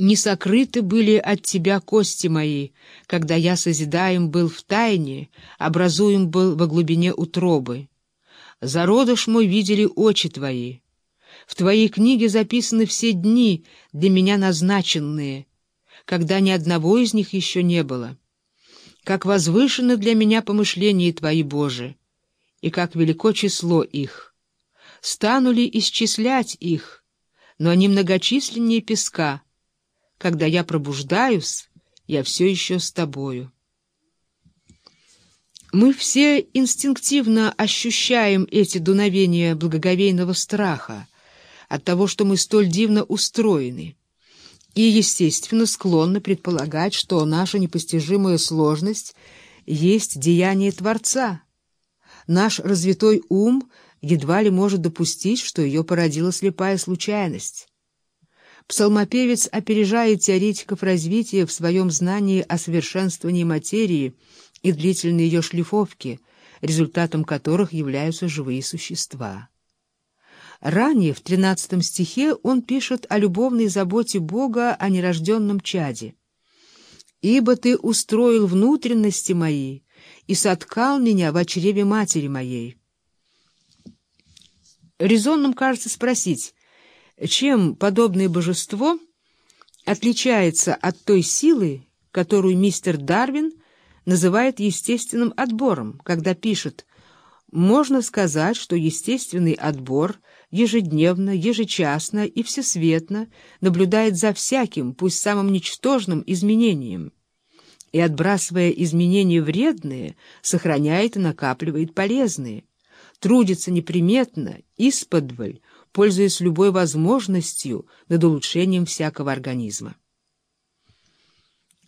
Не сокрыты были от тебя кости мои, когда я созидаем был в тайне, образуем был во глубине утробы. Зародыш мой видели очи твои. В твоей книге записаны все дни, для меня назначенные, когда ни одного из них еще не было. Как возвышены для меня помышления твои, Боже, и как велико число их. Стану ли исчислять их, но они многочисленнее песка, когда я пробуждаюсь, я все еще с тобою. Мы все инстинктивно ощущаем эти дуновения благоговейного страха от того, что мы столь дивно устроены, и, естественно, склонны предполагать, что наша непостижимая сложность есть деяние Творца. Наш развитой ум едва ли может допустить, что ее породила слепая случайность. Псалмопевец опережает теоретиков развития в своем знании о совершенствовании материи и длительной ее шлифовке, результатом которых являются живые существа. Ранее, в 13 стихе, он пишет о любовной заботе Бога о нерожденном чаде. «Ибо ты устроил внутренности мои и соткал меня в чреве матери моей». Резонным кажется спросить, чем подобное божество отличается от той силы, которую мистер Дарвин называет естественным отбором, когда пишет «Можно сказать, что естественный отбор ежедневно, ежечасно и всесветно наблюдает за всяким, пусть самым ничтожным, изменением» и, отбрасывая изменения вредные, сохраняет и накапливает полезные, трудится неприметно, исподволь, пользуясь любой возможностью над улучшением всякого организма.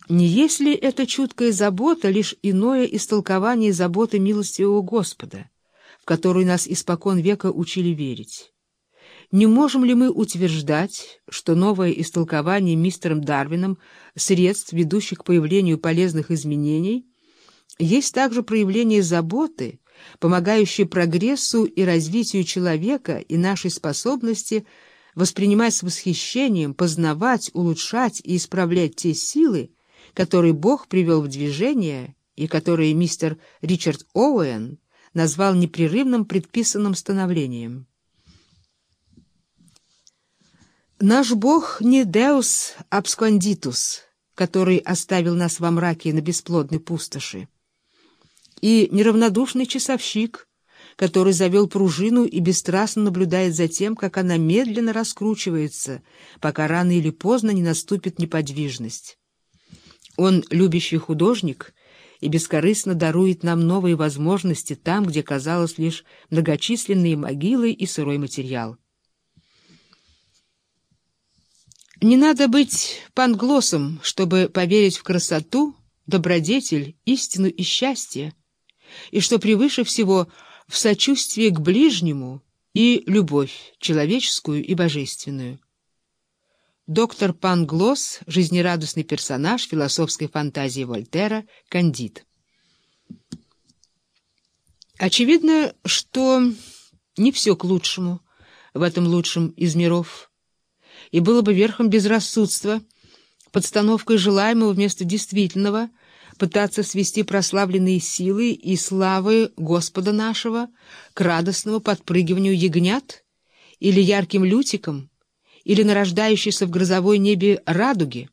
Не есть ли эта чуткая забота лишь иное истолкование заботы милостивого Господа, в которую нас испокон века учили верить? Не можем ли мы утверждать, что новое истолкование мистером Дарвином средств, ведущих к появлению полезных изменений, есть также проявление заботы, помогающий прогрессу и развитию человека и нашей способности воспринимать с восхищением, познавать, улучшать и исправлять те силы, которые Бог привел в движение и которые мистер Ричард Оуэн назвал непрерывным предписанным становлением. Наш Бог не Деус Абскондитус, который оставил нас во мраке на бесплодной пустоши и неравнодушный часовщик, который завел пружину и бесстрастно наблюдает за тем, как она медленно раскручивается, пока рано или поздно не наступит неподвижность. Он любящий художник и бескорыстно дарует нам новые возможности там, где казалось лишь многочисленные могилы и сырой материал. Не надо быть панглосом, чтобы поверить в красоту, добродетель, истину и счастье, и что превыше всего в сочувствии к ближнему и любовь человеческую и божественную. Доктор Панглос, жизнерадостный персонаж философской фантазии Вольтера, Кандид. Очевидно, что не все к лучшему в этом лучшем из миров, и было бы верхом безрассудства, подстановкой желаемого вместо действительного — пытаться свести прославленные силы и славы Господа нашего к радостному подпрыгиванию ягнят или ярким лютикам, или нарождающейся в грозовой небе радуги —